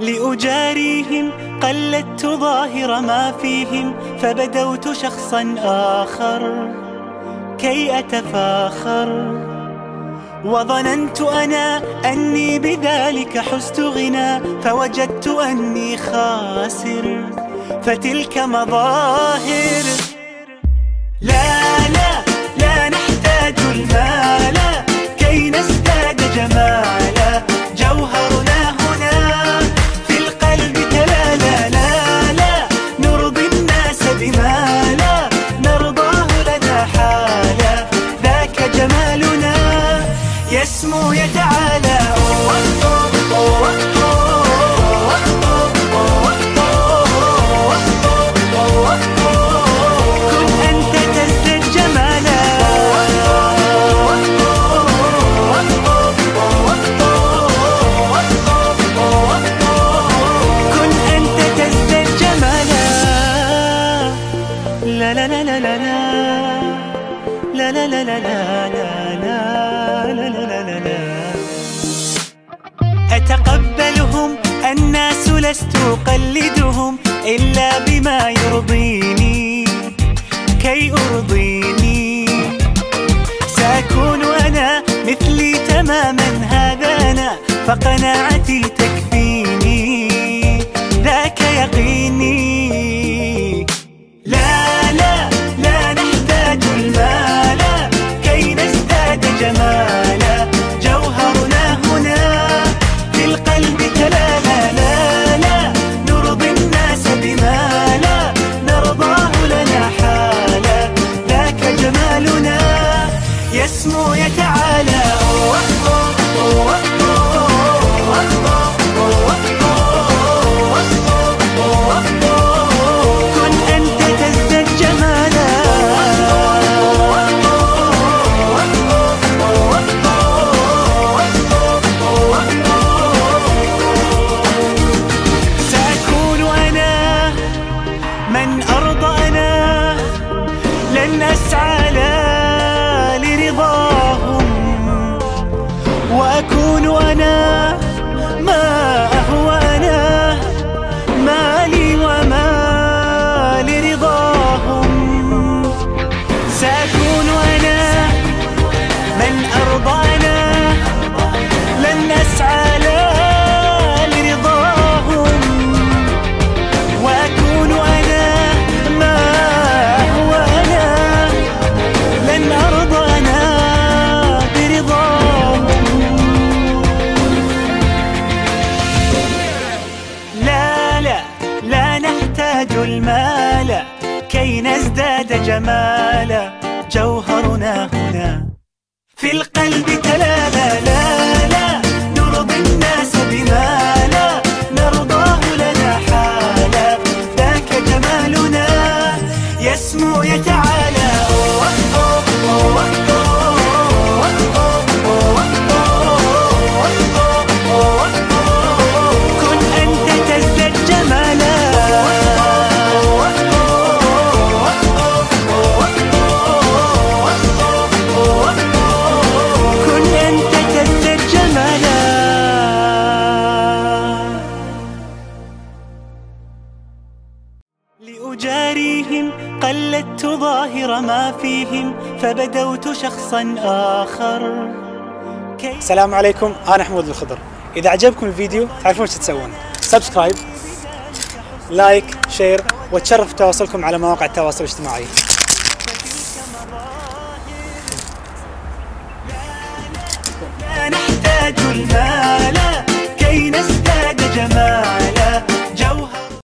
لأجاريهم قلدت ظاهر ما فيهم فبدوت شخصا آخر كي أتفاخر. وظننت أنا أني بذلك حزت غنى فوجدت أني خاسر فتلك مظاهر. لا لا لا نحتاج المال. كي نزداد جمالا جوهرنا هنا في القلب تلالا. لا لا نرضي الناس بما لا لا لا لا لا لا لا لا لا لا لا لا لا لا أتقبلهم الناس لست أقلدهم إلا بما يرضيني. كي أرضيني. سأكون أنا مثلي تماما. هذا أنا فقناعتي تكفيني وأكون أنا نحتاج المال كي نزداد جمالا جوهرنا هنا. في القلب تلالا لا قلدت ظاهر ما فيهم فبدوت شخصا آخر. السلام عليكم أنا حمود الخضر. إذا عجبكم الفيديو تعرفون إيش تسوون. subscribe like share وتشرف تواصلكم على مواقع التواصل الاجتماعي. لا نحتاج المال